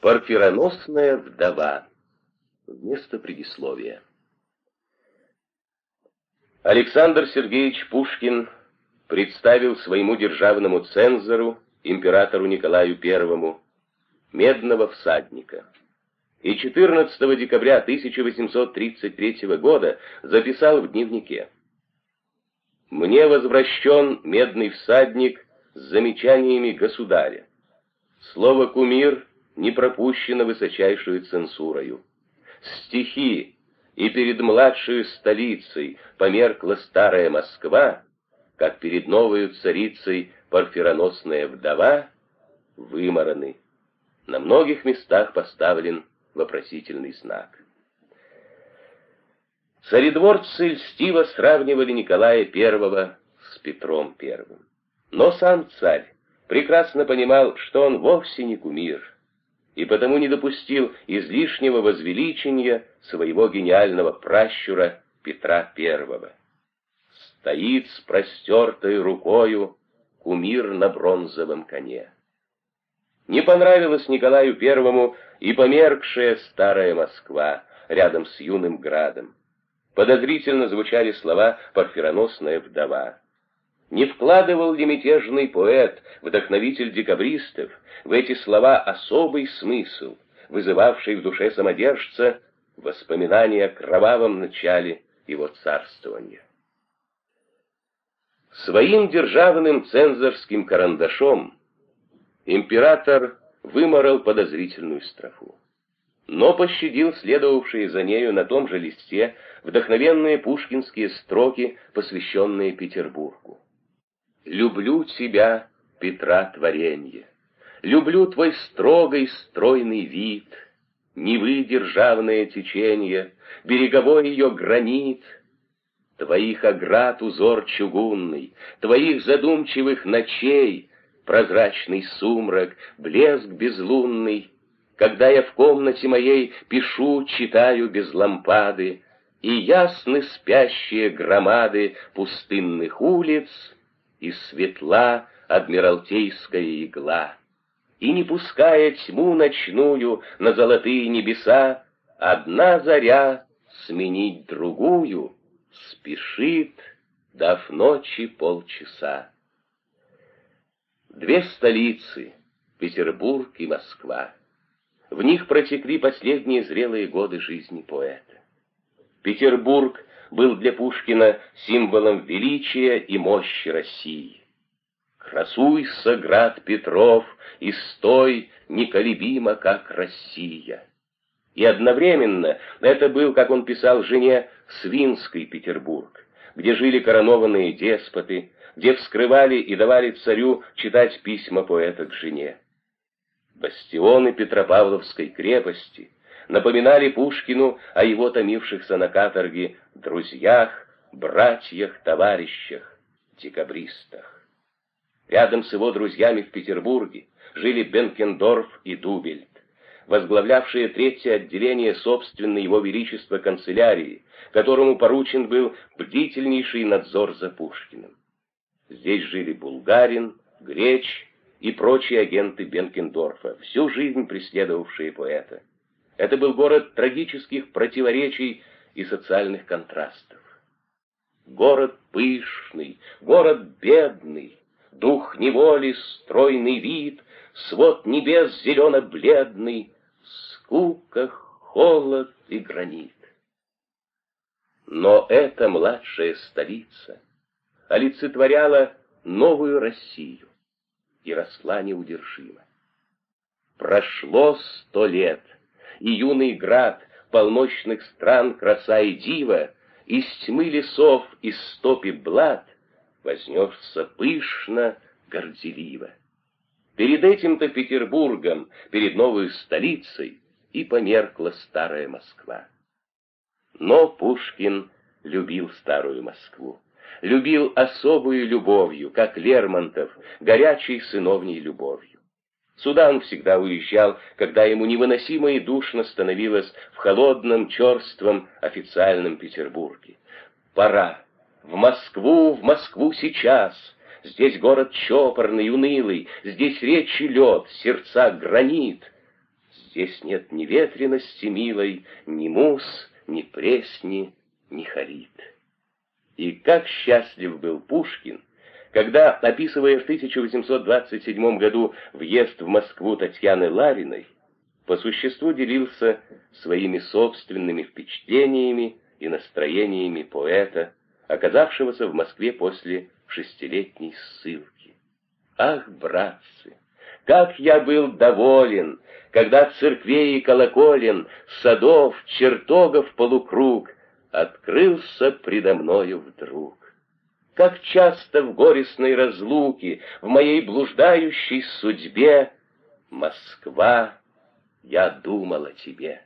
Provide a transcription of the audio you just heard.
Парфироносная вдова. Вместо предисловия. Александр Сергеевич Пушкин представил своему державному цензору, императору Николаю I, медного всадника. И 14 декабря 1833 года записал в дневнике «Мне возвращен медный всадник с замечаниями государя. Слово «кумир» не пропущено высочайшую цензурою. Стихи и перед младшей столицей померкла старая Москва, как перед новой царицей парфироносная вдова, вымораны. На многих местах поставлен вопросительный знак. Царедворцы льстиво сравнивали Николая I с Петром I. Но сам царь прекрасно понимал, что он вовсе не кумир, и потому не допустил излишнего возвеличения своего гениального пращура Петра I. Стоит с простертой рукою кумир на бронзовом коне. Не понравилась Николаю Первому и померкшая старая Москва рядом с юным градом. Подозрительно звучали слова «парфироносная вдова». Не вкладывал ли мятежный поэт, вдохновитель декабристов, в эти слова особый смысл, вызывавший в душе самодержца воспоминания о кровавом начале его царствования? Своим державным цензорским карандашом император выморал подозрительную строфу, но пощадил следовавшие за нею на том же листе вдохновенные пушкинские строки, посвященные Петербургу. Люблю тебя, Петра творенье, Люблю твой строгий стройный вид, Невы державное течение, Береговой ее гранит, Твоих оград узор чугунный, Твоих задумчивых ночей, Прозрачный сумрак, блеск безлунный, Когда я в комнате моей Пишу, читаю без лампады, И ясны спящие громады Пустынных улиц — и светла адмиралтейская игла. И не пуская тьму ночную на золотые небеса, одна заря сменить другую спешит, дав ночи полчаса. Две столицы, Петербург и Москва. В них протекли последние зрелые годы жизни поэта. Петербург был для Пушкина символом величия и мощи России. «Красуйся, град Петров, и стой неколебимо, как Россия». И одновременно это был, как он писал жене, Свинский Петербург, где жили коронованные деспоты, где вскрывали и давали царю читать письма поэта к жене. Бастионы Петропавловской крепости — напоминали Пушкину о его томившихся на каторге друзьях, братьях, товарищах, декабристах. Рядом с его друзьями в Петербурге жили Бенкендорф и Дубельт, возглавлявшие третье отделение собственной его величества канцелярии, которому поручен был бдительнейший надзор за Пушкиным. Здесь жили Булгарин, Греч и прочие агенты Бенкендорфа, всю жизнь преследовавшие поэта. Это был город трагических противоречий и социальных контрастов. Город пышный, город бедный, дух неволи, стройный вид, свод небес зелено-бледный, скука, холод и гранит. Но эта младшая столица олицетворяла новую Россию и росла неудержимо. Прошло сто лет — и юный град полночных стран краса и дива, из тьмы лесов, из стопи блат, вознесся пышно, горделиво. Перед этим-то Петербургом, перед новой столицей, и померкла старая Москва. Но Пушкин любил старую Москву, любил особую любовью, как Лермонтов, горячей сыновней любовью. Сюда он всегда уезжал, когда ему невыносимо и душно становилось в холодном, черством официальном Петербурге. Пора. В Москву, в Москву сейчас. Здесь город чопорный, унылый, здесь речи лед, сердца гранит. Здесь нет ни ветрености милой, ни мус, ни пресни, ни харит. И как счастлив был Пушкин, когда, описывая в 1827 году въезд в Москву Татьяны Лариной, по существу делился своими собственными впечатлениями и настроениями поэта, оказавшегося в Москве после шестилетней ссылки. Ах, братцы, как я был доволен, когда церквей и колоколен, садов, чертогов полукруг открылся предо мною вдруг. Как часто в горестной разлуке, в моей блуждающей судьбе, Москва, я думал о тебе.